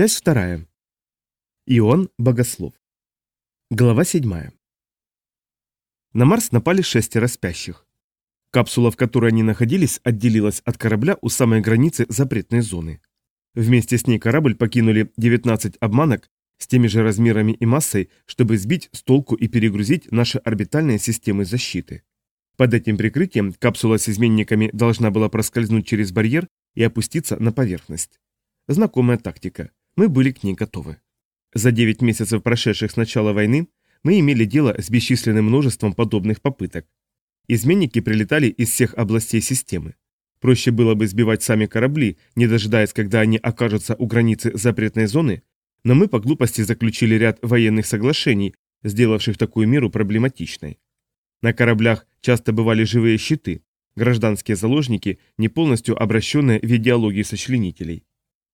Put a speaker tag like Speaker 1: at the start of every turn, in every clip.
Speaker 1: Часть вторая. Иоанн Богослов. Глава седьмая. На Марс напали шестеро спящих. Капсула, в которой они находились, отделилась от корабля у самой границы запретной зоны. Вместе с ней корабль покинули 19 обманок с теми же размерами и массой, чтобы сбить с толку и перегрузить наши орбитальные системы защиты. Под этим прикрытием капсула с изменниками должна была проскользнуть через барьер и опуститься на поверхность. Знакомая тактика. Мы были к ней готовы. За 9 месяцев, прошедших с начала войны, мы имели дело с бесчисленным множеством подобных попыток. Изменники прилетали из всех областей системы. Проще было бы сбивать сами корабли, не дожидаясь, когда они окажутся у границы запретной зоны, но мы по глупости заключили ряд военных соглашений, сделавших такую меру проблематичной. На кораблях часто бывали живые щиты, гражданские заложники, не полностью обращенные в идеологию сочленителей.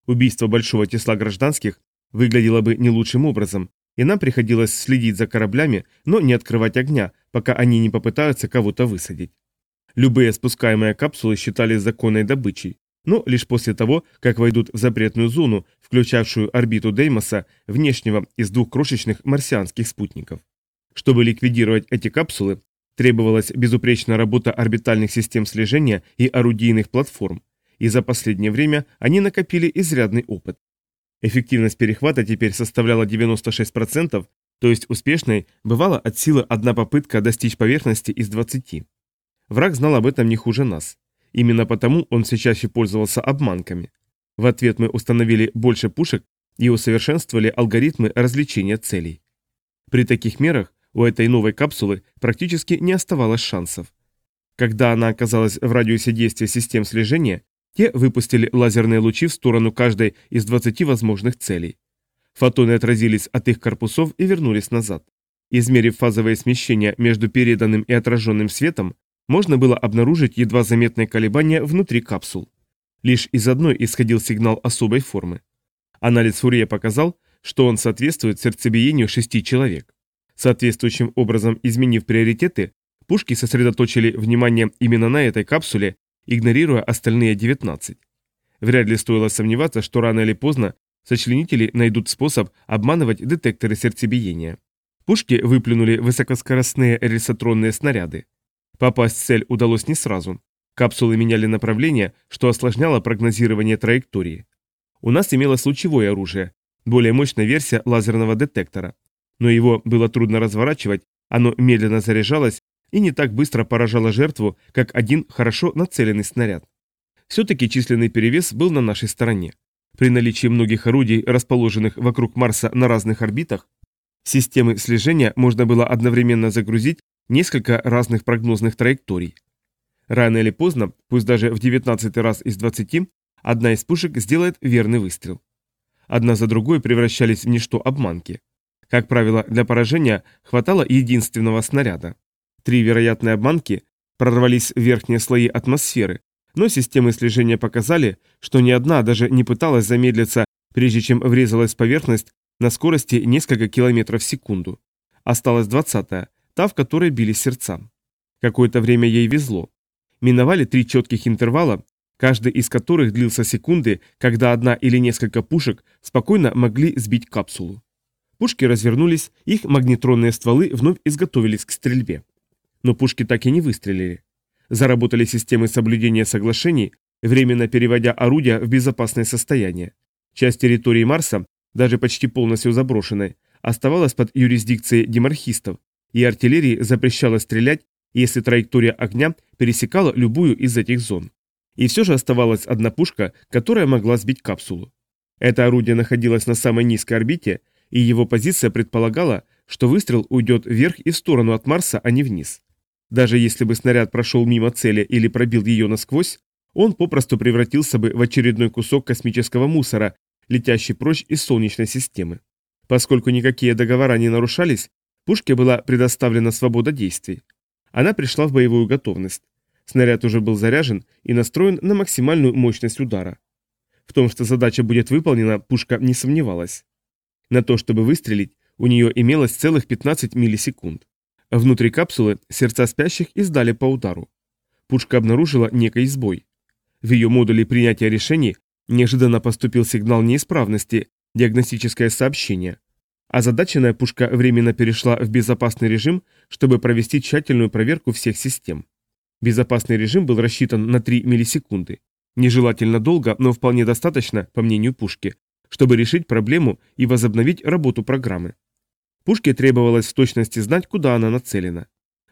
Speaker 1: Убийство большого числа гражданских выглядело бы не лучшим образом, и нам приходилось следить за кораблями, но не открывать огня, пока они не попытаются кого-то высадить. Любые спускаемые капсулы считались законной добычей, но лишь после того, как войдут в запретную зону, включавшую орбиту Деймоса, внешнего из двух крошечных марсианских спутников. Чтобы ликвидировать эти капсулы, требовалась безупречная работа орбитальных систем слежения и орудийных платформ, и за последнее время они накопили изрядный опыт. Эффективность перехвата теперь составляла 96%, то есть успешной бывала от силы одна попытка достичь поверхности из 20. Враг знал об этом не хуже нас. Именно потому он все чаще пользовался обманками. В ответ мы установили больше пушек и усовершенствовали алгоритмы развлечения целей. При таких мерах у этой новой капсулы практически не оставалось шансов. Когда она оказалась в радиусе действия систем слежения, те выпустили лазерные лучи в сторону каждой из 20 возможных целей. Фотоны отразились от их корпусов и вернулись назад. Измерив фазовое смещение между переданным и отраженным светом, можно было обнаружить едва заметные колебания внутри капсул. Лишь из одной исходил сигнал особой формы. Анализ Фурье показал, что он соответствует сердцебиению шести человек. Соответствующим образом изменив приоритеты, пушки сосредоточили внимание именно на этой капсуле игнорируя остальные 19. Вряд ли стоило сомневаться, что рано или поздно сочленители найдут способ обманывать детекторы сердцебиения. Пушки выплюнули высокоскоростные рельсотронные снаряды. Попасть в цель удалось не сразу. Капсулы меняли направление, что осложняло прогнозирование траектории. У нас имелось лучевое оружие, более мощная версия лазерного детектора. Но его было трудно разворачивать, оно медленно заряжалось и не так быстро поражала жертву, как один хорошо нацеленный снаряд. Все-таки численный перевес был на нашей стороне. При наличии многих орудий, расположенных вокруг Марса на разных орбитах, системы слежения можно было одновременно загрузить несколько разных прогнозных траекторий. Рано или поздно, пусть даже в 19 раз из 20, одна из пушек сделает верный выстрел. Одна за другой превращались в ничто обманки. Как правило, для поражения хватало единственного снаряда. Три вероятные обманки прорвались в верхние слои атмосферы, но системы слежения показали, что ни одна даже не пыталась замедлиться, прежде чем врезалась в поверхность на скорости несколько километров в секунду. Осталась двадцатая, та, в которой били сердца. Какое-то время ей везло. Миновали три четких интервала, каждый из которых длился секунды, когда одна или несколько пушек спокойно могли сбить капсулу. Пушки развернулись, их магнетронные стволы вновь изготовились к стрельбе но пушки так и не выстрелили. Заработали системы соблюдения соглашений, временно переводя орудия в безопасное состояние. Часть территории Марса, даже почти полностью заброшенной, оставалась под юрисдикцией демархистов, и артиллерии запрещало стрелять, если траектория огня пересекала любую из этих зон. И все же оставалась одна пушка, которая могла сбить капсулу. Это орудие находилось на самой низкой орбите, и его позиция предполагала, что выстрел уйдет вверх и в сторону от Марса, а не вниз. Даже если бы снаряд прошел мимо цели или пробил ее насквозь, он попросту превратился бы в очередной кусок космического мусора, летящий прочь из Солнечной системы. Поскольку никакие договора не нарушались, пушке была предоставлена свобода действий. Она пришла в боевую готовность. Снаряд уже был заряжен и настроен на максимальную мощность удара. В том, что задача будет выполнена, пушка не сомневалась. На то, чтобы выстрелить, у нее имелось целых 15 миллисекунд. Внутри капсулы сердца спящих издали по удару. Пушка обнаружила некий сбой. В ее модуле принятия решений неожиданно поступил сигнал неисправности, диагностическое сообщение. Озадаченная пушка временно перешла в безопасный режим, чтобы провести тщательную проверку всех систем. Безопасный режим был рассчитан на 3 миллисекунды. Нежелательно долго, но вполне достаточно, по мнению пушки, чтобы решить проблему и возобновить работу программы. Пушке требовалось в точности знать, куда она нацелена.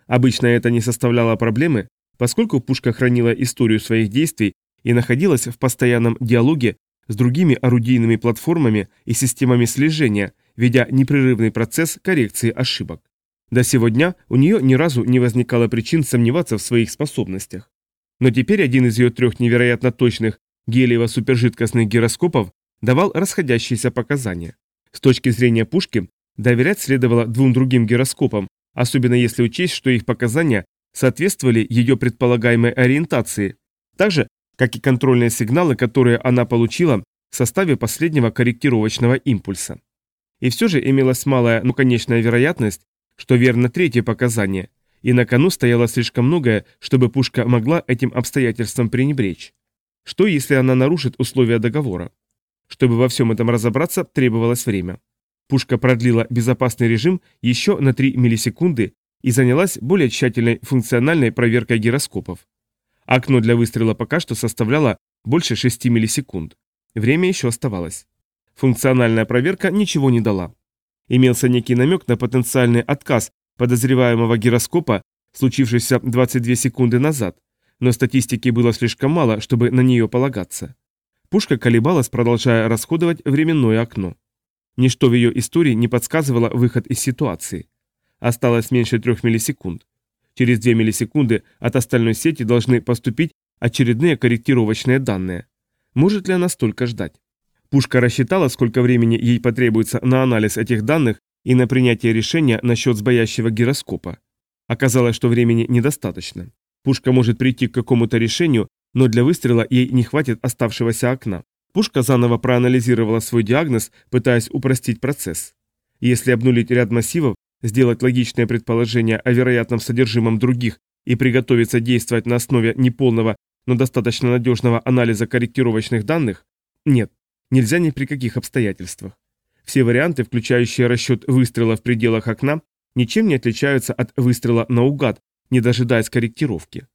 Speaker 1: Обычно это не составляло проблемы, поскольку пушка хранила историю своих действий и находилась в постоянном диалоге с другими орудийными платформами и системами слежения, ведя непрерывный процесс коррекции ошибок. До сего дня у нее ни разу не возникало причин сомневаться в своих способностях. Но теперь один из ее трех невероятно точных гелиево-супержидкостных гироскопов давал расходящиеся показания. С точки зрения пушки, доверять следовало двум другим гироскопам, особенно если учесть, что их показания соответствовали ее предполагаемой ориентации, так же, как и контрольные сигналы, которые она получила в составе последнего корректировочного импульса. И все же имелась малая, но конечная вероятность, что верно третье показание, и на кону стояло слишком многое, чтобы пушка могла этим обстоятельством пренебречь. Что, если она нарушит условия договора? Чтобы во всем этом разобраться, требовалось время. Пушка продлила безопасный режим еще на 3 миллисекунды и занялась более тщательной функциональной проверкой гироскопов. Окно для выстрела пока что составляло больше 6 миллисекунд. Время еще оставалось. Функциональная проверка ничего не дала. Имелся некий намек на потенциальный отказ подозреваемого гироскопа, случившийся 22 секунды назад, но статистики было слишком мало, чтобы на нее полагаться. Пушка колебалась, продолжая расходовать временное окно. Ничто в ее истории не подсказывало выход из ситуации. Осталось меньше трех миллисекунд. Через 2 миллисекунды от остальной сети должны поступить очередные корректировочные данные. Может ли она столько ждать? Пушка рассчитала, сколько времени ей потребуется на анализ этих данных и на принятие решения насчет сбоящего гироскопа. Оказалось, что времени недостаточно. Пушка может прийти к какому-то решению, но для выстрела ей не хватит оставшегося окна. Пушка заново проанализировала свой диагноз, пытаясь упростить процесс. Если обнулить ряд массивов, сделать логичное предположение о вероятном содержимом других и приготовиться действовать на основе неполного, но достаточно надежного анализа корректировочных данных, нет, нельзя ни при каких обстоятельствах. Все варианты, включающие расчет выстрела в пределах окна, ничем не отличаются от выстрела наугад, не дожидаясь корректировки.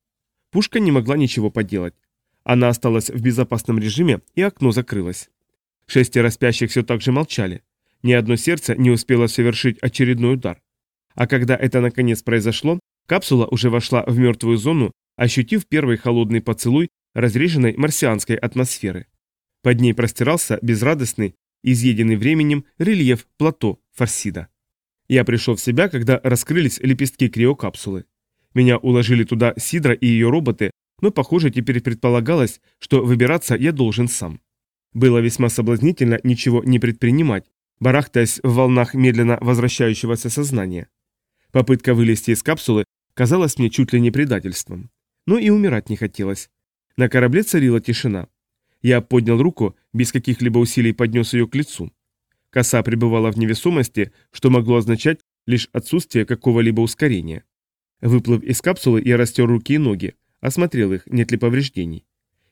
Speaker 1: Пушка не могла ничего поделать. Она осталась в безопасном режиме, и окно закрылось. Шестеро спящих все так же молчали. Ни одно сердце не успело совершить очередной удар. А когда это наконец произошло, капсула уже вошла в мертвую зону, ощутив первый холодный поцелуй разреженной марсианской атмосферы. Под ней простирался безрадостный, изъеденный временем рельеф плато Фарсида. Я пришел в себя, когда раскрылись лепестки криокапсулы. Меня уложили туда Сидра и ее роботы, но, похоже, теперь предполагалось, что выбираться я должен сам. Было весьма соблазнительно ничего не предпринимать, барахтаясь в волнах медленно возвращающегося сознания. Попытка вылезти из капсулы казалась мне чуть ли не предательством. Но и умирать не хотелось. На корабле царила тишина. Я поднял руку, без каких-либо усилий поднес ее к лицу. Коса пребывала в невесомости, что могло означать лишь отсутствие какого-либо ускорения. Выплыв из капсулы, я растер руки и ноги, осмотрел их, нет ли повреждений.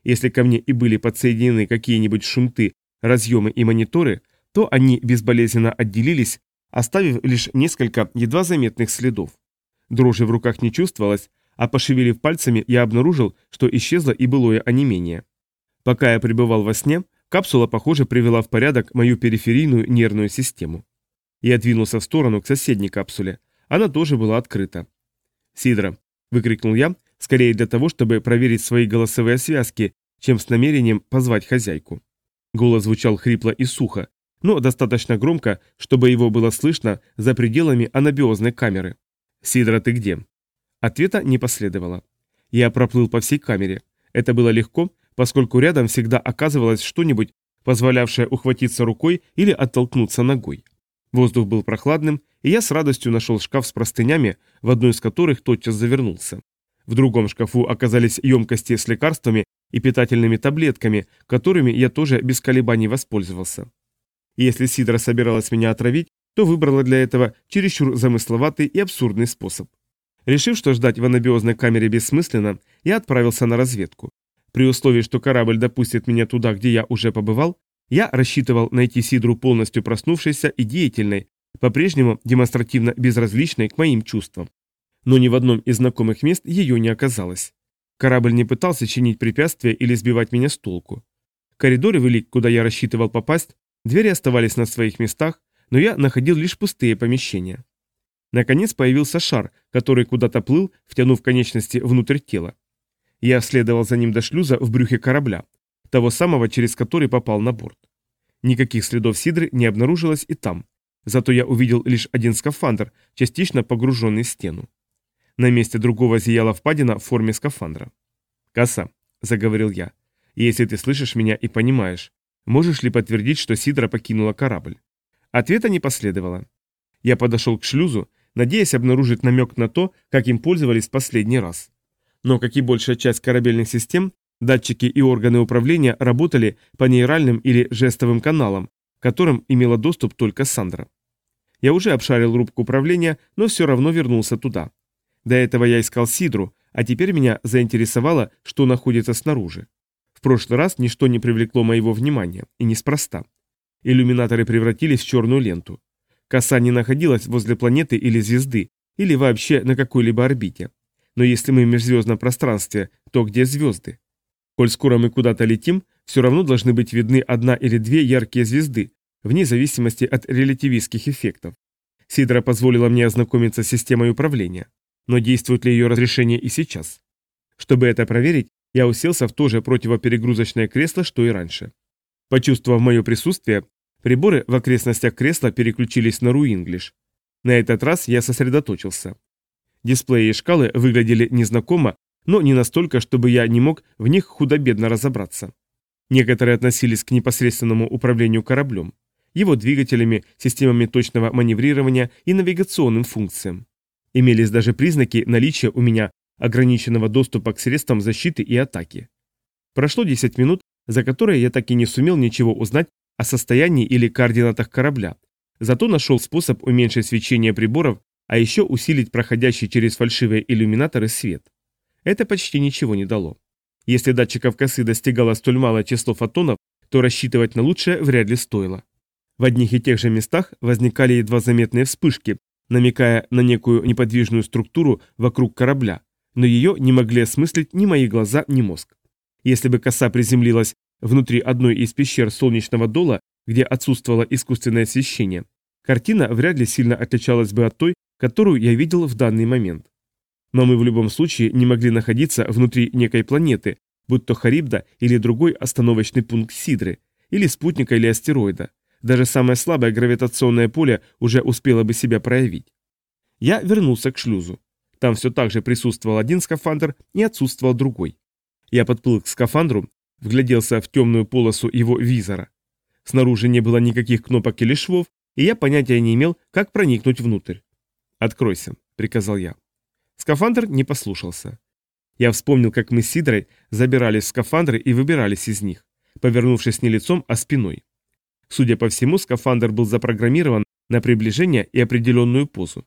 Speaker 1: Если ко мне и были подсоединены какие-нибудь шунты, разъемы и мониторы, то они безболезненно отделились, оставив лишь несколько едва заметных следов. Дрожи в руках не чувствовалось, а пошевелив пальцами, я обнаружил, что исчезло и былое онемение. Пока я пребывал во сне, капсула, похоже, привела в порядок мою периферийную нервную систему. Я двинулся в сторону к соседней капсуле. Она тоже была открыта. «Сидра!» – выкрикнул я, скорее для того, чтобы проверить свои голосовые связки, чем с намерением позвать хозяйку. Голос звучал хрипло и сухо, но достаточно громко, чтобы его было слышно за пределами анабиозной камеры. «Сидра, ты где?» Ответа не последовало. Я проплыл по всей камере. Это было легко, поскольку рядом всегда оказывалось что-нибудь, позволявшее ухватиться рукой или оттолкнуться ногой. Воздух был прохладным, и я с радостью нашел шкаф с простынями, в одну из которых тотчас завернулся. В другом шкафу оказались емкости с лекарствами и питательными таблетками, которыми я тоже без колебаний воспользовался. Если Сидра собиралась меня отравить, то выбрала для этого чересчур замысловатый и абсурдный способ. Решив, что ждать в анабиозной камере бессмысленно, я отправился на разведку. При условии, что корабль допустит меня туда, где я уже побывал, Я рассчитывал найти Сидру полностью проснувшейся и деятельной, по-прежнему демонстративно безразличной к моим чувствам. Но ни в одном из знакомых мест ее не оказалось. Корабль не пытался чинить препятствия или сбивать меня с толку. Коридоры вели, куда я рассчитывал попасть, двери оставались на своих местах, но я находил лишь пустые помещения. Наконец появился шар, который куда-то плыл, втянув конечности внутрь тела. Я следовал за ним до шлюза в брюхе корабля, того самого, через который попал на борт. Никаких следов Сидры не обнаружилось и там, зато я увидел лишь один скафандр, частично погруженный в стену. На месте другого зияла впадина в форме скафандра. «Коса», — заговорил я, — «если ты слышишь меня и понимаешь, можешь ли подтвердить, что Сидра покинула корабль?» Ответа не последовало. Я подошел к шлюзу, надеясь обнаружить намек на то, как им пользовались в последний раз. Но, как и большая часть корабельных систем, датчики и органы управления работали по нейральным или жестовым каналам, к которым имела доступ только Сандра. Я уже обшарил рубку управления, но все равно вернулся туда. До этого я искал Сидру, а теперь меня заинтересовало, что находится снаружи. В прошлый раз ничто не привлекло моего внимания, и неспроста. Иллюминаторы превратились в черную ленту. Коса не находилась возле планеты или звезды, или вообще на какой-либо орбите. Но если мы в межзвездном пространстве, то где звезды? Коль скоро мы куда-то летим, все равно должны быть видны одна или две яркие звезды, вне зависимости от релятивистских эффектов. Сидра позволила мне ознакомиться с системой управления. Но действует ли ее разрешение и сейчас? Чтобы это проверить, я уселся в то же противоперегрузочное кресло, что и раньше. Почувствовав мое присутствие, приборы в окрестностях кресла переключились на Руинглиш. На этот раз я сосредоточился. Дисплеи и шкалы выглядели незнакомо, но не настолько, чтобы я не мог в них худо-бедно разобраться. Некоторые относились к непосредственному управлению кораблем, его двигателями, системами точного маневрирования и навигационным функциям. Имелись даже признаки наличия у меня ограниченного доступа к средствам защиты и атаки. Прошло 10 минут, за которые я так и не сумел ничего узнать о состоянии или координатах корабля, зато нашел способ уменьшить свечение приборов а еще усилить проходящий через фальшивые иллюминаторы свет. Это почти ничего не дало. Если датчиков косы достигало столь малое число фотонов, то рассчитывать на лучшее вряд ли стоило. В одних и тех же местах возникали едва заметные вспышки, намекая на некую неподвижную структуру вокруг корабля, но ее не могли осмыслить ни мои глаза, ни мозг. Если бы коса приземлилась внутри одной из пещер солнечного дола, где отсутствовало искусственное освещение, картина вряд ли сильно отличалась бы от той, которую я видел в данный момент. Но мы в любом случае не могли находиться внутри некой планеты, будь то Харибда или другой остановочный пункт Сидры, или спутника или астероида. Даже самое слабое гравитационное поле уже успело бы себя проявить. Я вернулся к шлюзу. Там все так же присутствовал один скафандр и отсутствовал другой. Я подплыл к скафандру, вгляделся в темную полосу его визора. Снаружи не было никаких кнопок или швов, и я понятия не имел, как проникнуть внутрь. «Откройся», — приказал я. Скафандр не послушался. Я вспомнил, как мы с Сидрой забирались в скафандры и выбирались из них, повернувшись не лицом, а спиной. Судя по всему, скафандр был запрограммирован на приближение и определенную позу.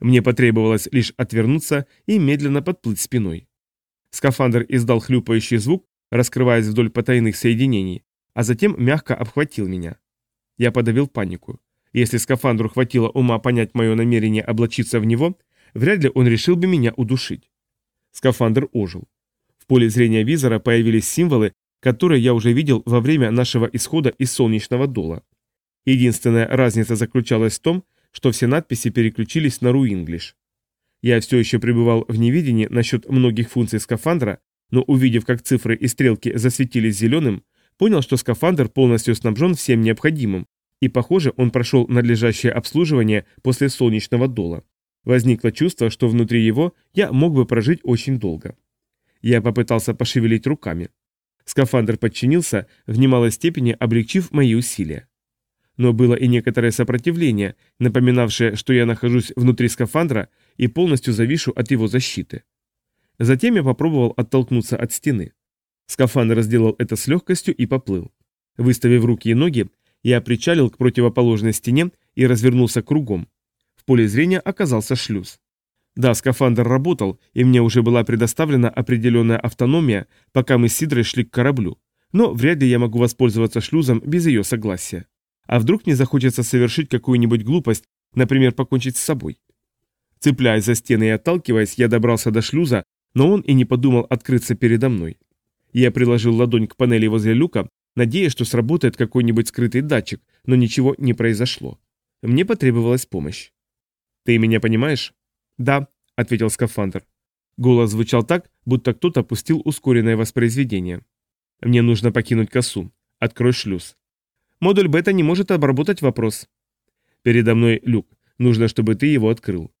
Speaker 1: Мне потребовалось лишь отвернуться и медленно подплыть спиной. Скафандр издал хлюпающий звук, раскрываясь вдоль потайных соединений, а затем мягко обхватил меня. Я подавил панику. Если скафандру хватило ума понять мое намерение облачиться в него, вряд ли он решил бы меня удушить. Скафандр ожил. В поле зрения визора появились символы, которые я уже видел во время нашего исхода из солнечного дола. Единственная разница заключалась в том, что все надписи переключились на Руинглиш. Я все еще пребывал в невидении насчет многих функций скафандра, но увидев, как цифры и стрелки засветились зеленым, понял, что скафандр полностью снабжен всем необходимым, и, похоже, он прошел надлежащее обслуживание после солнечного дола. Возникло чувство, что внутри его я мог бы прожить очень долго. Я попытался пошевелить руками. Скафандр подчинился, в немалой степени облегчив мои усилия. Но было и некоторое сопротивление, напоминавшее, что я нахожусь внутри скафандра и полностью завишу от его защиты. Затем я попробовал оттолкнуться от стены. Скафандр сделал это с легкостью и поплыл. Выставив руки и ноги, я причалил к противоположной стене и развернулся кругом. В поле зрения оказался шлюз. Да, скафандр работал, и мне уже была предоставлена определенная автономия, пока мы с Сидрой шли к кораблю. Но вряд ли я могу воспользоваться шлюзом без ее согласия. А вдруг мне захочется совершить какую-нибудь глупость, например, покончить с собой? Цепляясь за стены и отталкиваясь, я добрался до шлюза, но он и не подумал открыться передо мной. Я приложил ладонь к панели возле люка, надеясь, что сработает какой-нибудь скрытый датчик, но ничего не произошло. Мне потребовалась помощь. «Ты меня понимаешь?» «Да», — ответил скафандр. Голос звучал так, будто кто-то опустил ускоренное воспроизведение. «Мне нужно покинуть косу. Открой шлюз». Модуль бета не может обработать вопрос. Передо мной люк. Нужно, чтобы ты его открыл.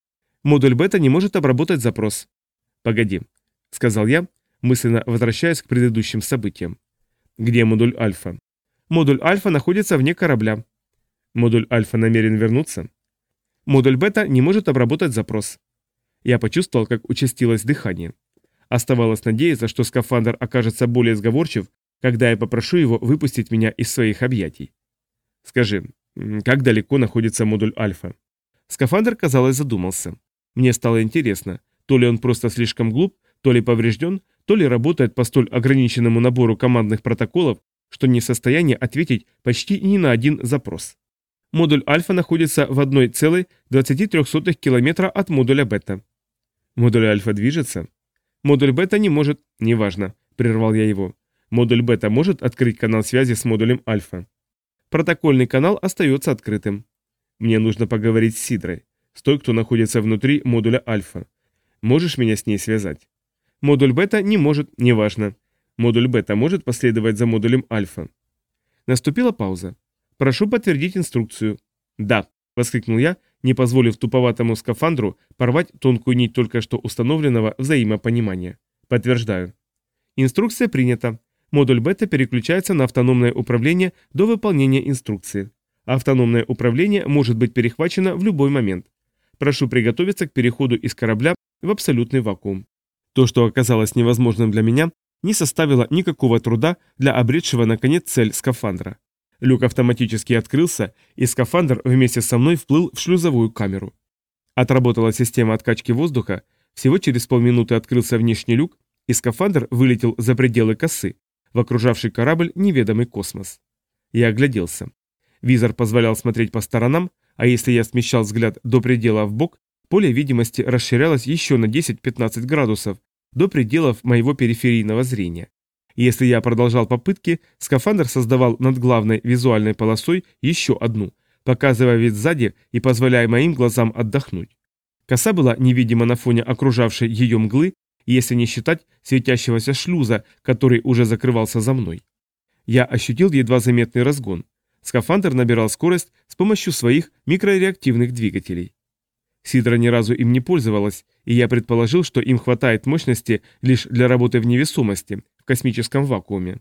Speaker 1: Модуль бета не может обработать запрос. Погоди, сказал я, мысленно возвращаясь к предыдущим событиям. Где модуль альфа? Модуль альфа находится вне корабля. Модуль альфа намерен вернуться. Модуль бета не может обработать запрос. Я почувствовал, как участилось дыхание. Оставалось надеяться, что скафандр окажется более сговорчив, когда я попрошу его выпустить меня из своих объятий. Скажи, как далеко находится модуль Альфа? Скафандр, казалось, задумался. Мне стало интересно, то ли он просто слишком глуп, то ли поврежден, то ли работает по столь ограниченному набору командных протоколов, что не в состоянии ответить почти ни на один запрос. Модуль Альфа находится в 1,23 километра от модуля Бета. Модуль Альфа движется? Модуль Бета не может, неважно, прервал я его. Модуль бета может открыть канал связи с модулем альфа. Протокольный канал остается открытым. Мне нужно поговорить с Сидрой, с той, кто находится внутри модуля альфа. Можешь меня с ней связать? Модуль бета не может, неважно. Модуль бета может последовать за модулем альфа. Наступила пауза. Прошу подтвердить инструкцию. Да, воскликнул я, не позволив туповатому скафандру порвать тонкую нить только что установленного взаимопонимания. Подтверждаю. Инструкция принята. Модуль бета переключается на автономное управление до выполнения инструкции. Автономное управление может быть перехвачено в любой момент. Прошу приготовиться к переходу из корабля в абсолютный вакуум. То, что оказалось невозможным для меня, не составило никакого труда для обретшего наконец цель скафандра. Люк автоматически открылся, и скафандр вместе со мной вплыл в шлюзовую камеру. Отработала система откачки воздуха, всего через полминуты открылся внешний люк, и скафандр вылетел за пределы косы, в окружавший корабль неведомый космос. Я огляделся. Визор позволял смотреть по сторонам, а если я смещал взгляд до предела в бок, поле видимости расширялось еще на 10-15 градусов, до пределов моего периферийного зрения. Если я продолжал попытки, скафандр создавал над главной визуальной полосой еще одну, показывая вид сзади и позволяя моим глазам отдохнуть. Коса была невидима на фоне окружавшей ее мглы, если не считать светящегося шлюза, который уже закрывался за мной. Я ощутил едва заметный разгон. Скафандр набирал скорость с помощью своих микрореактивных двигателей. Сидра ни разу им не пользовалась, и я предположил, что им хватает мощности лишь для работы в невесомости, в космическом вакууме.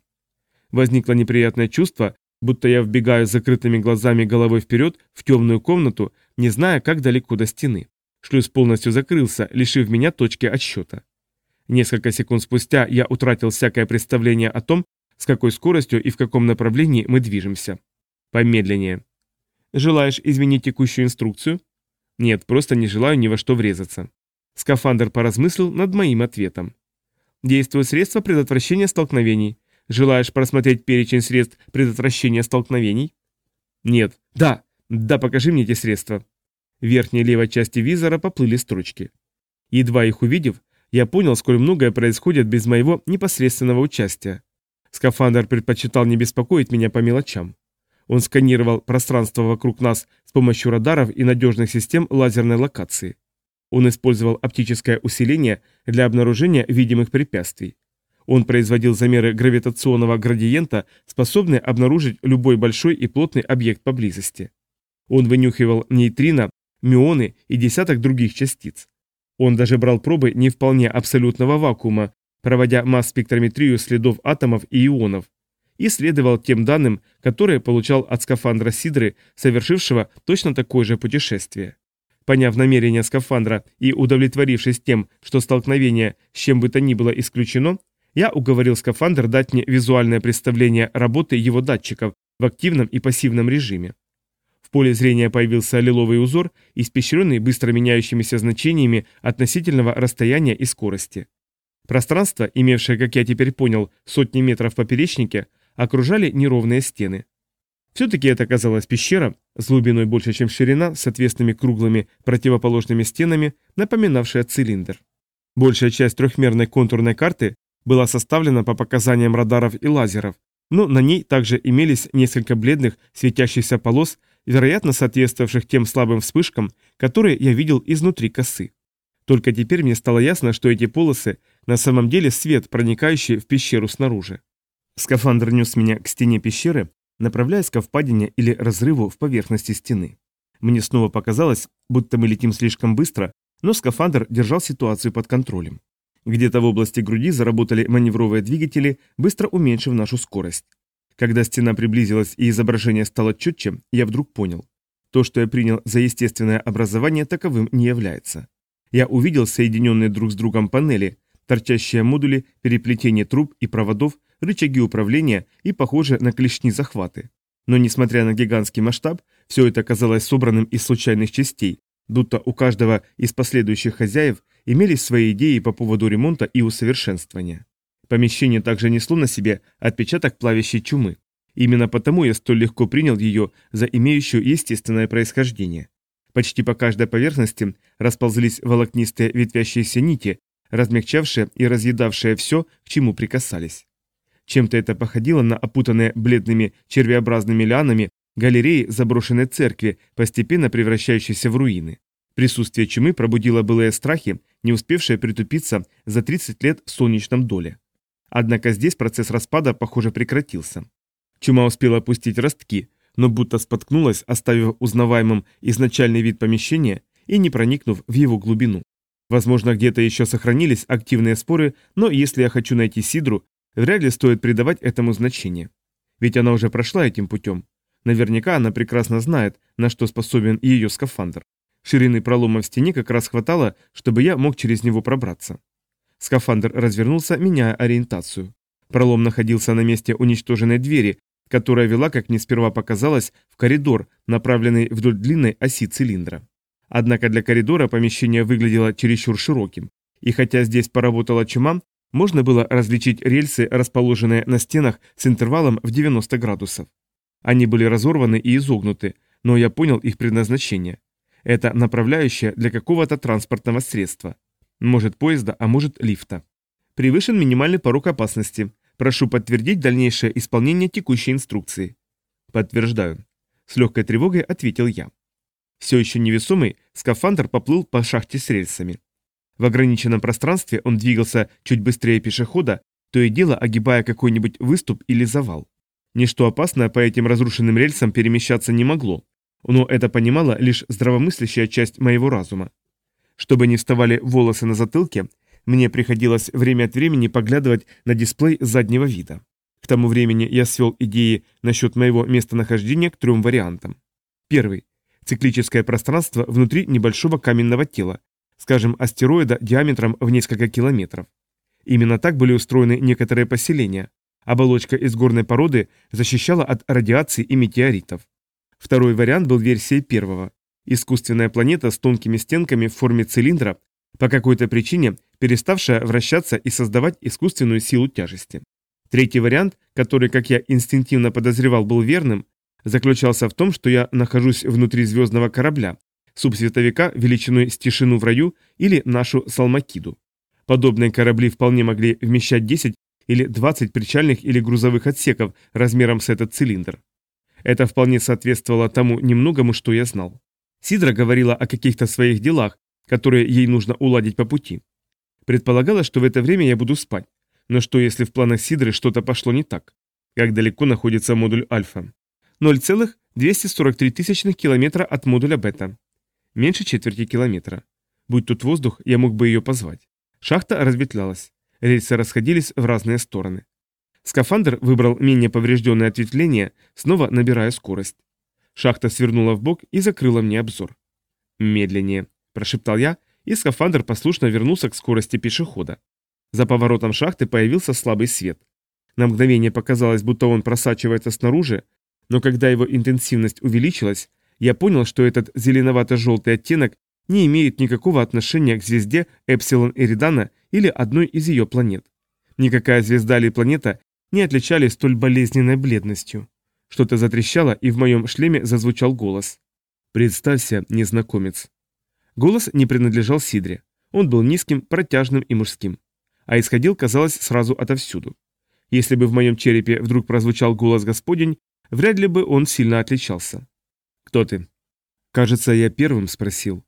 Speaker 1: Возникло неприятное чувство, будто я вбегаю с закрытыми глазами головой вперед в темную комнату, не зная, как далеко до стены. Шлюз полностью закрылся, лишив меня точки отсчета. Несколько секунд спустя я утратил всякое представление о том, с какой скоростью и в каком направлении мы движемся. Помедленнее. Желаешь изменить текущую инструкцию? Нет, просто не желаю ни во что врезаться. Скафандр поразмыслил над моим ответом. Действуют средства предотвращения столкновений. Желаешь просмотреть перечень средств предотвращения столкновений? Нет. Да. Да, покажи мне эти средства. В верхней левой части визора поплыли строчки. Едва их увидев, я понял, сколь многое происходит без моего непосредственного участия. Скафандр предпочитал не беспокоить меня по мелочам. Он сканировал пространство вокруг нас с помощью радаров и надежных систем лазерной локации. Он использовал оптическое усиление для обнаружения видимых препятствий. Он производил замеры гравитационного градиента, способные обнаружить любой большой и плотный объект поблизости. Он вынюхивал нейтрино, мюоны и десяток других частиц. Он даже брал пробы не вполне абсолютного вакуума, проводя масс-спектрометрию следов атомов и ионов, и следовал тем данным, которые получал от скафандра Сидры, совершившего точно такое же путешествие. Поняв намерения скафандра и удовлетворившись тем, что столкновение с чем бы то ни было исключено, я уговорил скафандр дать мне визуальное представление работы его датчиков в активном и пассивном режиме поле зрения появился лиловый узор, испещренный быстро меняющимися значениями относительного расстояния и скорости. Пространство, имевшее, как я теперь понял, сотни метров в поперечнике, окружали неровные стены. Все-таки это оказалась пещера с глубиной больше, чем ширина, с отвесными круглыми противоположными стенами, напоминавшая цилиндр. Большая часть трехмерной контурной карты была составлена по показаниям радаров и лазеров, но на ней также имелись несколько бледных светящихся полос, вероятно соответствовавших тем слабым вспышкам, которые я видел изнутри косы. Только теперь мне стало ясно, что эти полосы на самом деле свет, проникающий в пещеру снаружи. Скафандр нес меня к стене пещеры, направляясь ко впадине или разрыву в поверхности стены. Мне снова показалось, будто мы летим слишком быстро, но скафандр держал ситуацию под контролем. Где-то в области груди заработали маневровые двигатели, быстро уменьшив нашу скорость. Когда стена приблизилась и изображение стало четче, я вдруг понял. То, что я принял за естественное образование, таковым не является. Я увидел соединенные друг с другом панели, торчащие модули, переплетение труб и проводов, рычаги управления и, похоже, на клешни захваты. Но несмотря на гигантский масштаб, все это казалось собранным из случайных частей, будто у каждого из последующих хозяев имелись свои идеи по поводу ремонта и усовершенствования. Помещение также несло на себе отпечаток плавящей чумы. Именно потому я столь легко принял ее за имеющую естественное происхождение. Почти по каждой поверхности расползлись волокнистые ветвящиеся нити, размягчавшие и разъедавшие все, к чему прикасались. Чем-то это походило на опутанные бледными червеобразными лианами галереи заброшенной церкви, постепенно превращающейся в руины. Присутствие чумы пробудило былые страхи, не успевшие притупиться за 30 лет в солнечном доле. Однако здесь процесс распада, похоже, прекратился. Чума успела опустить ростки, но будто споткнулась, оставив узнаваемым изначальный вид помещения и не проникнув в его глубину. Возможно, где-то еще сохранились активные споры, но если я хочу найти Сидру, вряд ли стоит придавать этому значение. Ведь она уже прошла этим путем. Наверняка она прекрасно знает, на что способен ее скафандр. Ширины пролома в стене как раз хватало, чтобы я мог через него пробраться. Скафандр развернулся, меняя ориентацию. Пролом находился на месте уничтоженной двери, которая вела, как мне сперва показалось, в коридор, направленный вдоль длинной оси цилиндра. Однако для коридора помещение выглядело чересчур широким, и хотя здесь поработала чума, можно было различить рельсы, расположенные на стенах с интервалом в 90 градусов. Они были разорваны и изогнуты, но я понял их предназначение. Это направляющая для какого-то транспортного средства. Может поезда, а может лифта. Превышен минимальный порог опасности. Прошу подтвердить дальнейшее исполнение текущей инструкции. Подтверждаю. С легкой тревогой ответил я. Все еще невесомый, скафандр поплыл по шахте с рельсами. В ограниченном пространстве он двигался чуть быстрее пешехода, то и дело огибая какой-нибудь выступ или завал. Ничто опасное по этим разрушенным рельсам перемещаться не могло, но это понимала лишь здравомыслящая часть моего разума. Чтобы не вставали волосы на затылке, мне приходилось время от времени поглядывать на дисплей заднего вида. К тому времени я свел идеи насчет моего местонахождения к трем вариантам. Первый. Циклическое пространство внутри небольшого каменного тела, скажем, астероида диаметром в несколько километров. Именно так были устроены некоторые поселения. Оболочка из горной породы защищала от радиации и метеоритов. Второй вариант был версией первого. Искусственная планета с тонкими стенками в форме цилиндра, по какой-то причине переставшая вращаться и создавать искусственную силу тяжести. Третий вариант, который, как я инстинктивно подозревал, был верным, заключался в том, что я нахожусь внутри звездного корабля, субсветовика величиной с тишину в раю или нашу Салмакиду. Подобные корабли вполне могли вмещать 10 или 20 причальных или грузовых отсеков размером с этот цилиндр. Это вполне соответствовало тому немногому, что я знал. Сидра говорила о каких-то своих делах, которые ей нужно уладить по пути. Предполагалось, что в это время я буду спать. Но что если в планах Сидры что-то пошло не так? Как далеко находится модуль Альфа? 0,243 тысячных километра от модуля Бета. Меньше четверти километра. Будь тут воздух, я мог бы ее позвать. Шахта разветвлялась. Рельсы расходились в разные стороны. Скафандр выбрал менее поврежденное ответвление, снова набирая скорость. Шахта свернула в бок и закрыла мне обзор. «Медленнее», – прошептал я, и скафандр послушно вернулся к скорости пешехода. За поворотом шахты появился слабый свет. На мгновение показалось, будто он просачивается снаружи, но когда его интенсивность увеличилась, я понял, что этот зеленовато-желтый оттенок не имеет никакого отношения к звезде Эпсилон Эридана или одной из ее планет. Никакая звезда или планета не отличались столь болезненной бледностью. Что-то затрещало, и в моем шлеме зазвучал голос. «Представься, незнакомец». Голос не принадлежал Сидре. Он был низким, протяжным и мужским. А исходил, казалось, сразу отовсюду. Если бы в моем черепе вдруг прозвучал голос Господень, вряд ли бы он сильно отличался. «Кто ты?» «Кажется, я первым спросил».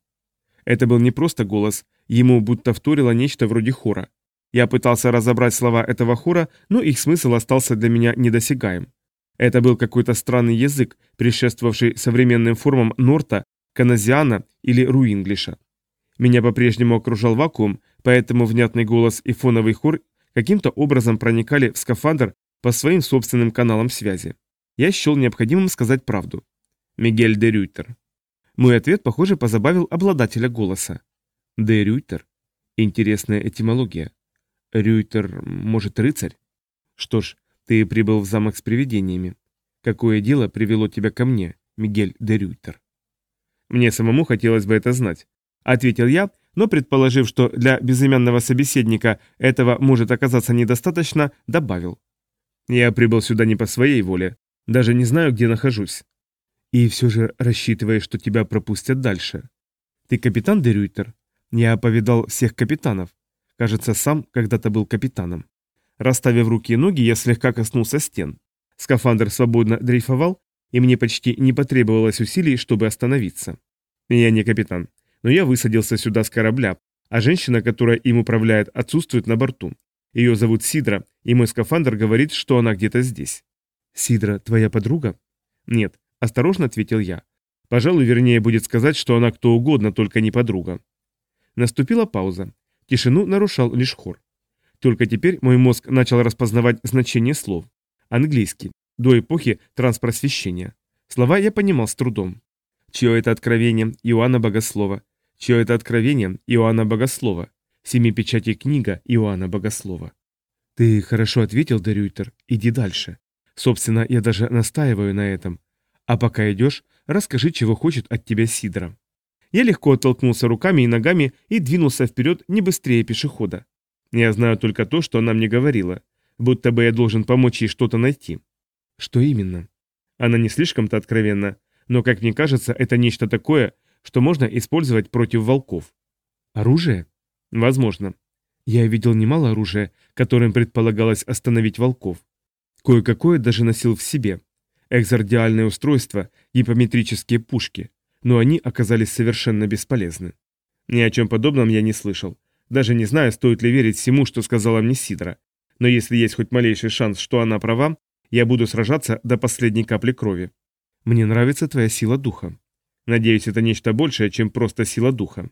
Speaker 1: Это был не просто голос, ему будто вторило нечто вроде хора. Я пытался разобрать слова этого хора, но их смысл остался для меня недосягаем. Это был какой-то странный язык, предшествовавший современным формам Норта, Каназиана или Руинглиша. Меня по-прежнему окружал вакуум, поэтому внятный голос и фоновый хор каким-то образом проникали в скафандр по своим собственным каналам связи. Я счел необходимым сказать правду. Мигель де Рюйтер. Мой ответ, похоже, позабавил обладателя голоса. Де Рюйтер? Интересная этимология. Рюйтер, может, рыцарь? Что ж, ты прибыл в замок с привидениями. Какое дело привело тебя ко мне, Мигель де Рюйтер? Мне самому хотелось бы это знать. Ответил я, но предположив, что для безымянного собеседника этого может оказаться недостаточно, добавил. Я прибыл сюда не по своей воле, даже не знаю, где нахожусь. И все же рассчитывая, что тебя пропустят дальше. Ты капитан де Рюйтер? Я повидал всех капитанов. Кажется, сам когда-то был капитаном. Расставив руки и ноги, я слегка коснулся стен. Скафандр свободно дрейфовал, и мне почти не потребовалось усилий, чтобы остановиться. Я не капитан, но я высадился сюда с корабля, а женщина, которая им управляет, отсутствует на борту. Ее зовут Сидра, и мой скафандр говорит, что она где-то здесь. «Сидра, твоя подруга?» «Нет», — осторожно ответил я. Пожалуй, вернее будет сказать, что она кто угодно, только не подруга. Наступила пауза. Тишину нарушал лишь хор. Только теперь мой мозг начал распознавать значение слов. Английский. До эпохи транспросвещения. Слова я понимал с трудом. Чье это откровение? Иоанна Богослова. Чье это откровение? Иоанна Богослова. Семи печатей книга Иоанна Богослова. Ты хорошо ответил, Дерюйтер. Иди дальше. Собственно, я даже настаиваю на этом. А пока идешь, расскажи, чего хочет от тебя Сидра. Я легко оттолкнулся руками и ногами и двинулся вперед не быстрее пешехода. Я знаю только то, что она мне говорила, будто бы я должен помочь ей что-то найти. Что именно? Она не слишком-то откровенна, но, как мне кажется, это нечто такое, что можно использовать против волков. Оружие? Возможно. Я видел немало оружия, которым предполагалось остановить волков. Кое-какое даже носил в себе. Экзордиальное устройство, гипометрические пушки, но они оказались совершенно бесполезны. Ни о чем подобном я не слышал. Даже не знаю, стоит ли верить всему, что сказала мне Сидра. Но если есть хоть малейший шанс, что она права, я буду сражаться до последней капли крови. Мне нравится твоя сила духа. Надеюсь, это нечто большее, чем просто сила духа.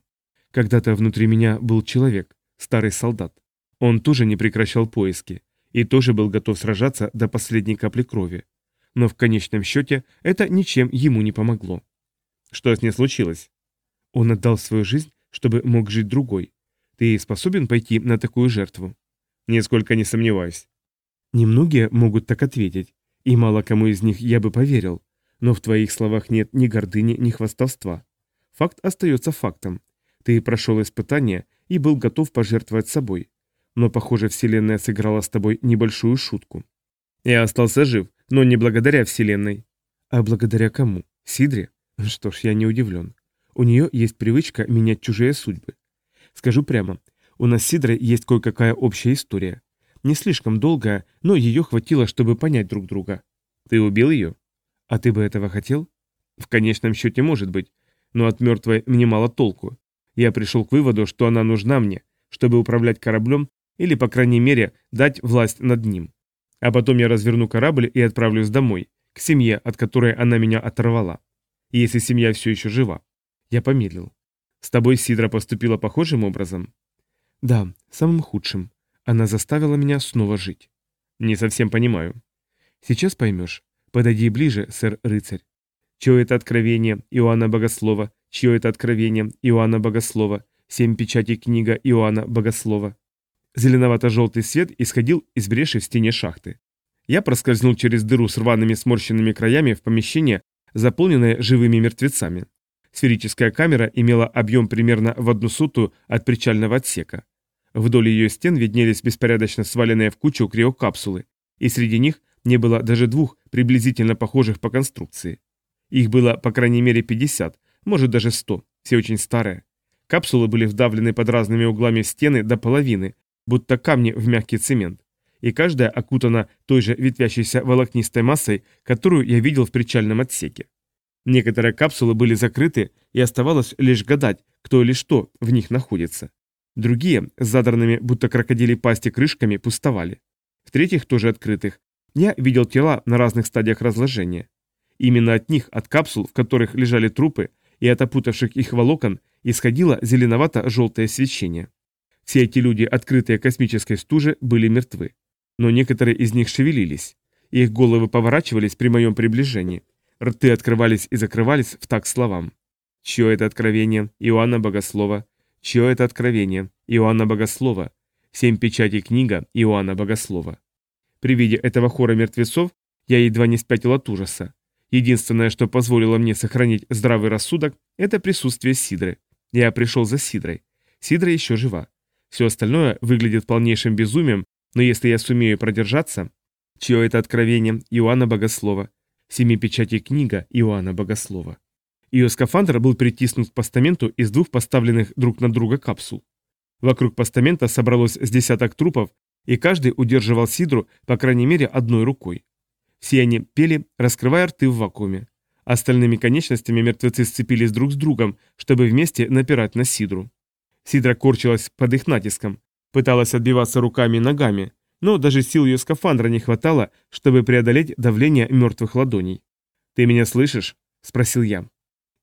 Speaker 1: Когда-то внутри меня был человек, старый солдат. Он тоже не прекращал поиски и тоже был готов сражаться до последней капли крови. Но в конечном счете это ничем ему не помогло. Что с ней случилось? Он отдал свою жизнь, чтобы мог жить другой. Ты способен пойти на такую жертву? Нисколько не сомневаюсь. Немногие могут так ответить, и мало кому из них я бы поверил. Но в твоих словах нет ни гордыни, ни хвастовства. Факт остается фактом. Ты прошел испытание и был готов пожертвовать собой. Но, похоже, Вселенная сыграла с тобой небольшую шутку. Я остался жив, но не благодаря Вселенной. А благодаря кому? Сидре? Что ж, я не удивлен. У нее есть привычка менять чужие судьбы. Скажу прямо, у нас с Сидрой есть кое-какая общая история. Не слишком долгая, но ее хватило, чтобы понять друг друга. Ты убил ее? А ты бы этого хотел? В конечном счете может быть, но от мертвой мне мало толку. Я пришел к выводу, что она нужна мне, чтобы управлять кораблем или, по крайней мере, дать власть над ним. А потом я разверну корабль и отправлюсь домой, к семье, от которой она меня оторвала если семья все еще жива. Я помедлил. С тобой Сидра поступила похожим образом? Да, самым худшим. Она заставила меня снова жить. Не совсем понимаю. Сейчас поймешь. Подойди ближе, сэр-рыцарь. Чье это откровение Иоанна Богослова? Чье это откровение Иоанна Богослова? Семь печатей книга Иоанна Богослова. Зеленовато-желтый свет исходил из бреши в стене шахты. Я проскользнул через дыру с рваными сморщенными краями в помещение, заполненная живыми мертвецами. Сферическая камера имела объем примерно в одну сотую от причального отсека. Вдоль ее стен виднелись беспорядочно сваленные в кучу криокапсулы, и среди них не было даже двух приблизительно похожих по конструкции. Их было по крайней мере 50, может даже 100, все очень старые. Капсулы были вдавлены под разными углами стены до половины, будто камни в мягкий цемент. И каждая окутана той же ветвящейся волокнистой массой, которую я видел в причальном отсеке. Некоторые капсулы были закрыты, и оставалось лишь гадать, кто или что в них находится. Другие, с задранными, будто крокодили пасти крышками, пустовали. В третьих, тоже открытых, я видел тела на разных стадиях разложения. Именно от них, от капсул, в которых лежали трупы, и от опутавших их волокон, исходило зеленовато-желтое свечение. Все эти люди, открытые космической стуже, были мертвы. Но некоторые из них шевелились. Их головы поворачивались при моем приближении. Рты открывались и закрывались в так словам. Чье это откровение? Иоанна Богослова. Чье это откровение? Иоанна Богослова. Семь печатей книга Иоанна Богослова. При виде этого хора мертвецов я едва не спятил от ужаса. Единственное, что позволило мне сохранить здравый рассудок, это присутствие Сидры. Я пришел за Сидрой. Сидра еще жива. Все остальное выглядит полнейшим безумием, но если я сумею продержаться... Чье это откровение? Иоанна Богослова. Семи печатей книга Иоанна Богослова. Ее скафандр был притиснут к постаменту из двух поставленных друг на друга капсул. Вокруг постамента собралось с десяток трупов, и каждый удерживал Сидру, по крайней мере, одной рукой. Все они пели, раскрывая рты в вакууме. Остальными конечностями мертвецы сцепились друг с другом, чтобы вместе напирать на Сидру. Сидра корчилась под их натиском, пыталась отбиваться руками и ногами, но даже сил ее скафандра не хватало, чтобы преодолеть давление мертвых ладоней. «Ты меня слышишь?» – спросил я.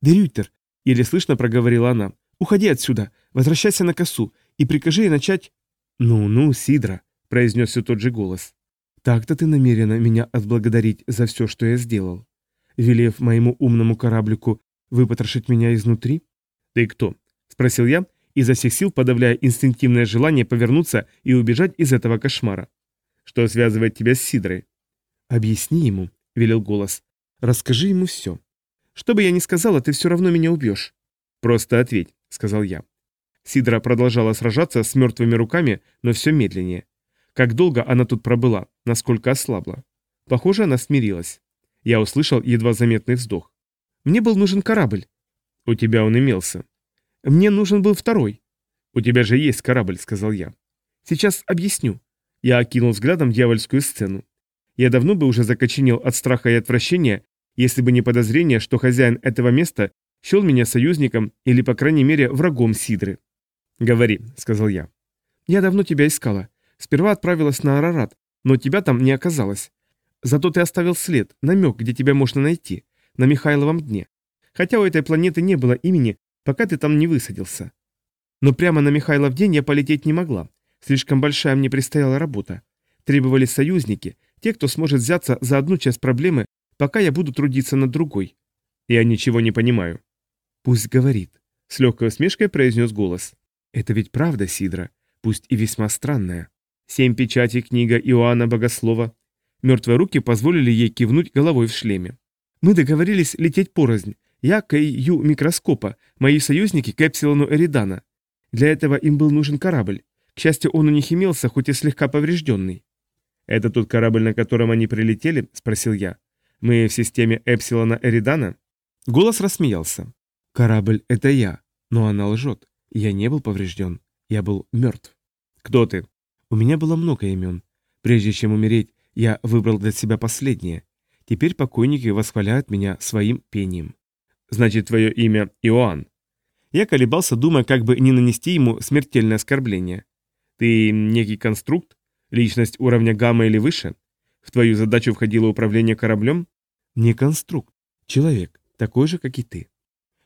Speaker 1: «Дерютер», — еле слышно проговорила она, — «уходи отсюда, возвращайся на косу и прикажи ей начать...» «Ну-ну, Сидра», — произнес все тот же голос. «Так-то ты намерена меня отблагодарить за все, что я сделал, велев моему умному кораблику выпотрошить меня изнутри?» «Ты кто?» — спросил я, изо всех сил подавляя инстинктивное желание повернуться и убежать из этого кошмара. «Что связывает тебя с Сидрой?» «Объясни ему», — велел голос. «Расскажи ему все». Что бы я ни сказала, ты все равно меня убьешь. Просто ответь, сказал я. Сидра продолжала сражаться с мертвыми руками, но все медленнее. Как долго она тут пробыла, насколько ослабла. Похоже, она смирилась. Я услышал едва заметный вздох. Мне был нужен корабль. У тебя он имелся. Мне нужен был второй. У тебя же есть корабль, сказал я. Сейчас объясню. Я окинул взглядом дьявольскую сцену. Я давно бы уже закоченел от страха и отвращения, если бы не подозрение, что хозяин этого места счел меня союзником или, по крайней мере, врагом Сидры. «Говори», — сказал я. «Я давно тебя искала. Сперва отправилась на Арарат, но тебя там не оказалось. Зато ты оставил след, намек, где тебя можно найти, на Михайловом дне. Хотя у этой планеты не было имени, пока ты там не высадился. Но прямо на Михайлов день я полететь не могла. Слишком большая мне предстояла работа. Требовались союзники, те, кто сможет взяться за одну часть проблемы пока я буду трудиться над другой. Я ничего не понимаю. Пусть говорит. С легкой усмешкой произнес голос. Это ведь правда, Сидра, пусть и весьма странная. Семь печатей книга Иоанна Богослова. Мертвые руки позволили ей кивнуть головой в шлеме. Мы договорились лететь порознь. Я к Ю микроскопа, мои союзники к Эпсилону Эридана. Для этого им был нужен корабль. К счастью, он у них имелся, хоть и слегка поврежденный. «Это тот корабль, на котором они прилетели?» – спросил я. Мы в системе Эпсилона Эридана?» Голос рассмеялся. «Корабль — это я, но она лжет. Я не был поврежден. Я был мертв». «Кто ты?» «У меня было много имен. Прежде чем умереть, я выбрал для себя последнее. Теперь покойники восхваляют меня своим пением». «Значит, твое имя Иоанн?» Я колебался, думая, как бы не нанести ему смертельное оскорбление. «Ты некий конструкт? Личность уровня гамма или выше?» В твою задачу входило управление кораблем? Не конструкт. Человек, такой же, как и ты.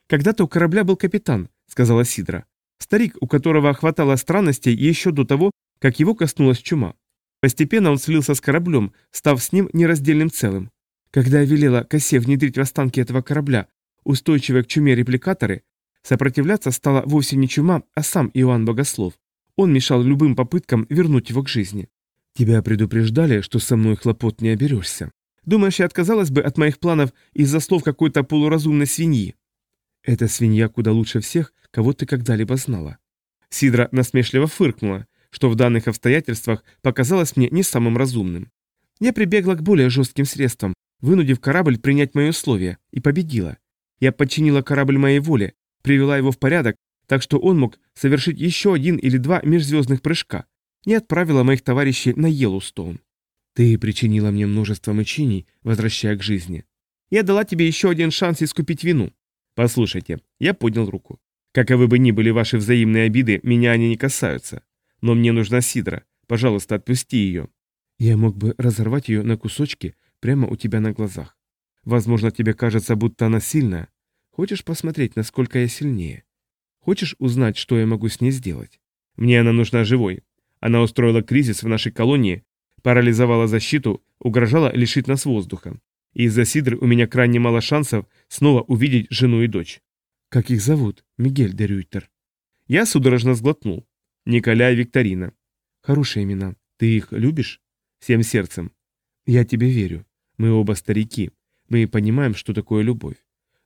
Speaker 1: Когда-то у корабля был капитан, сказала Сидра. Старик, у которого хватало странностей еще до того, как его коснулась чума. Постепенно он слился с кораблем, став с ним нераздельным целым. Когда я велела косе внедрить в останки этого корабля устойчивые к чуме репликаторы, сопротивляться стала вовсе не чума, а сам Иоанн Богослов. Он мешал любым попыткам вернуть его к жизни. Тебя предупреждали, что со мной хлопот не оберешься. Думаешь, я отказалась бы от моих планов из-за слов какой-то полуразумной свиньи? Эта свинья куда лучше всех, кого ты когда-либо знала. Сидра насмешливо фыркнула, что в данных обстоятельствах показалось мне не самым разумным. Я прибегла к более жестким средствам, вынудив корабль принять мои условия, и победила. Я подчинила корабль моей воле, привела его в порядок, так что он мог совершить еще один или два межзвездных прыжка, и отправила моих товарищей на Йеллоустоун. Ты причинила мне множество мучений, возвращая к жизни. Я дала тебе еще один шанс искупить вину. Послушайте, я поднял руку. Каковы бы ни были ваши взаимные обиды, меня они не касаются. Но мне нужна Сидра. Пожалуйста, отпусти ее. Я мог бы разорвать ее на кусочки прямо у тебя на глазах. Возможно, тебе кажется, будто она сильная. Хочешь посмотреть, насколько я сильнее? Хочешь узнать, что я могу с ней сделать? Мне она нужна живой. Она устроила кризис в нашей колонии, парализовала защиту, угрожала лишить нас воздуха. И из-за Сидры у меня крайне мало шансов снова увидеть жену и дочь. Как их зовут? Мигель де Рюйтер. Я судорожно сглотнул. Николя и Викторина. Хорошие имена. Ты их любишь? Всем сердцем. Я тебе верю. Мы оба старики. Мы понимаем, что такое любовь.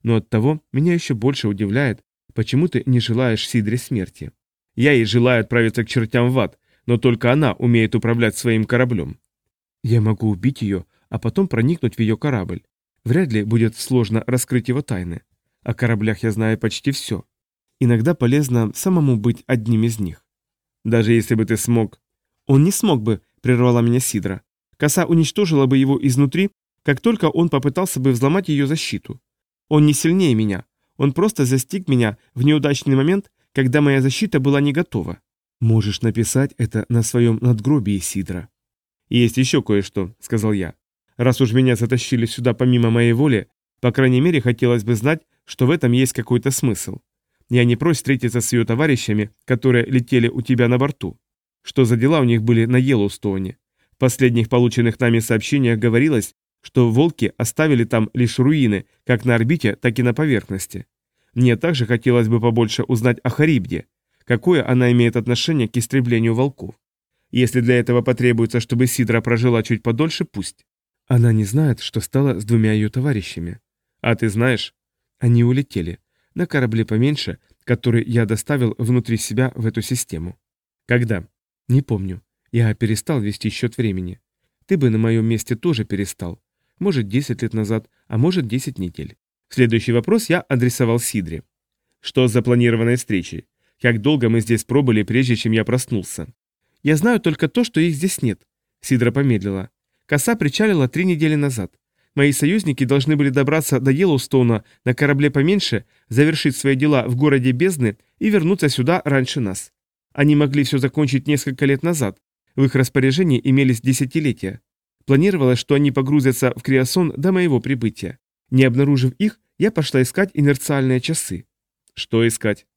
Speaker 1: Но от того меня еще больше удивляет, почему ты не желаешь Сидре смерти. Я ей желаю отправиться к чертям в ад, но только она умеет управлять своим кораблем. Я могу убить ее, а потом проникнуть в ее корабль. Вряд ли будет сложно раскрыть его тайны. О кораблях я знаю почти все. Иногда полезно самому быть одним из них. Даже если бы ты смог... Он не смог бы, прервала меня Сидра. Коса уничтожила бы его изнутри, как только он попытался бы взломать ее защиту. Он не сильнее меня. Он просто застиг меня в неудачный момент, когда моя защита была не готова. Можешь написать это на своем надгробии, Сидра. «Есть еще кое-что», — сказал я. «Раз уж меня затащили сюда помимо моей воли, по крайней мере, хотелось бы знать, что в этом есть какой-то смысл. Я не прочь встретиться с ее товарищами, которые летели у тебя на борту. Что за дела у них были на Йеллоустоуне? В последних полученных нами сообщениях говорилось, что волки оставили там лишь руины, как на орбите, так и на поверхности. Мне также хотелось бы побольше узнать о Харибде, какое она имеет отношение к истреблению волков. Если для этого потребуется, чтобы Сидра прожила чуть подольше, пусть. Она не знает, что стало с двумя ее товарищами. А ты знаешь? Они улетели. На корабле поменьше, который я доставил внутри себя в эту систему. Когда? Не помню. Я перестал вести счет времени. Ты бы на моем месте тоже перестал. Может, 10 лет назад, а может, 10 недель. Следующий вопрос я адресовал Сидре. Что с запланированной встречей? Как долго мы здесь пробыли, прежде чем я проснулся? Я знаю только то, что их здесь нет. Сидра помедлила. Коса причалила три недели назад. Мои союзники должны были добраться до Йеллоустоуна на корабле поменьше, завершить свои дела в городе Бездны и вернуться сюда раньше нас. Они могли все закончить несколько лет назад. В их распоряжении имелись десятилетия. Планировалось, что они погрузятся в Криосон до моего прибытия. Не обнаружив их, я пошла искать инерциальные часы. Что искать?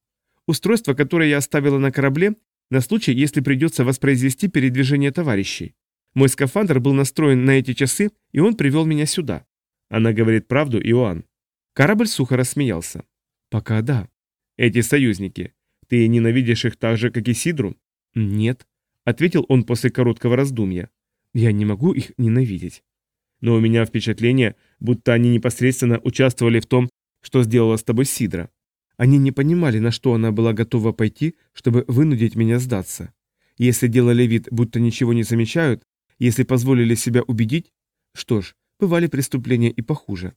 Speaker 1: Устройство, которое я оставила на корабле, на случай, если придется воспроизвести передвижение товарищей. Мой скафандр был настроен на эти часы, и он привел меня сюда. Она говорит правду, Иоанн. Корабль сухо рассмеялся. Пока да. Эти союзники. Ты ненавидишь их так же, как и Сидру? Нет. Ответил он после короткого раздумья. Я не могу их ненавидеть. Но у меня впечатление, будто они непосредственно участвовали в том, что сделала с тобой Сидра. Они не понимали, на что она была готова пойти, чтобы вынудить меня сдаться. Если делали вид, будто ничего не замечают, если позволили себя убедить, что ж, бывали преступления и похуже.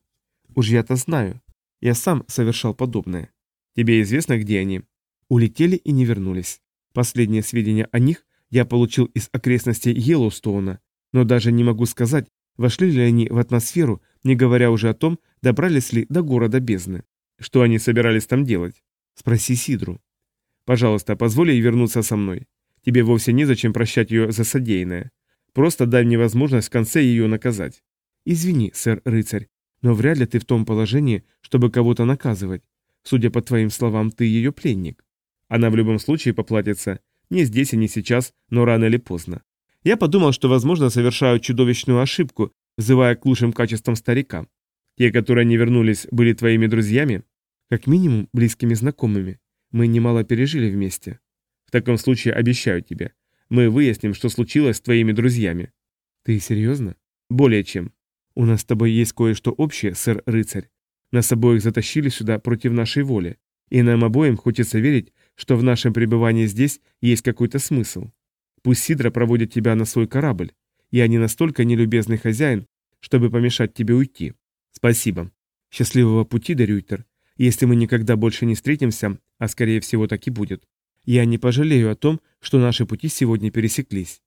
Speaker 1: Уж я-то знаю. Я сам совершал подобное. Тебе известно, где они? Улетели и не вернулись. Последние сведения о них я получил из окрестностей Йеллоустоуна, но даже не могу сказать, вошли ли они в атмосферу, не говоря уже о том, добрались ли до города бездны. Что они собирались там делать? Спроси Сидру. Пожалуйста, позволь ей вернуться со мной. Тебе вовсе незачем прощать ее за содеянное. Просто дай мне возможность в конце ее наказать. Извини, сэр-рыцарь, но вряд ли ты в том положении, чтобы кого-то наказывать. Судя по твоим словам, ты ее пленник. Она в любом случае поплатится. Не здесь и не сейчас, но рано или поздно. Я подумал, что, возможно, совершаю чудовищную ошибку, взывая к лучшим качествам старика. Те, которые не вернулись, были твоими друзьями? Как минимум, близкими знакомыми. Мы немало пережили вместе. В таком случае обещаю тебе. Мы выясним, что случилось с твоими друзьями. Ты серьезно? Более чем. У нас с тобой есть кое-что общее, сэр-рыцарь. Нас обоих затащили сюда против нашей воли. И нам обоим хочется верить, что в нашем пребывании здесь есть какой-то смысл. Пусть Сидра проводит тебя на свой корабль. Я не настолько нелюбезный хозяин, чтобы помешать тебе уйти. Спасибо. Счастливого пути, Дерюйтер. Если мы никогда больше не встретимся, а скорее всего так и будет, я не пожалею о том, что наши пути сегодня пересеклись.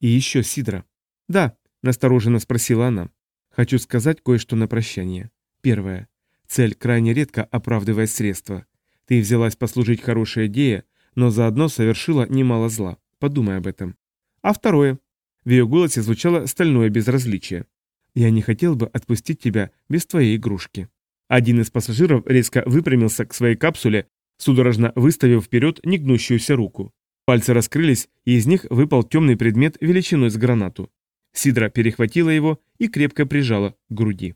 Speaker 1: И еще, Сидра. Да, настороженно спросила она. Хочу сказать кое-что на прощание. Первое. Цель крайне редко оправдывает средства. Ты взялась послужить хорошей идее, но заодно совершила немало зла. Подумай об этом. А второе. В ее голосе звучало стальное безразличие. Я не хотел бы отпустить тебя без твоей игрушки. Один из пассажиров резко выпрямился к своей капсуле, судорожно выставив вперед негнущуюся руку. Пальцы раскрылись, и из них выпал темный предмет величиной с гранату. Сидра перехватила его и крепко прижала к груди.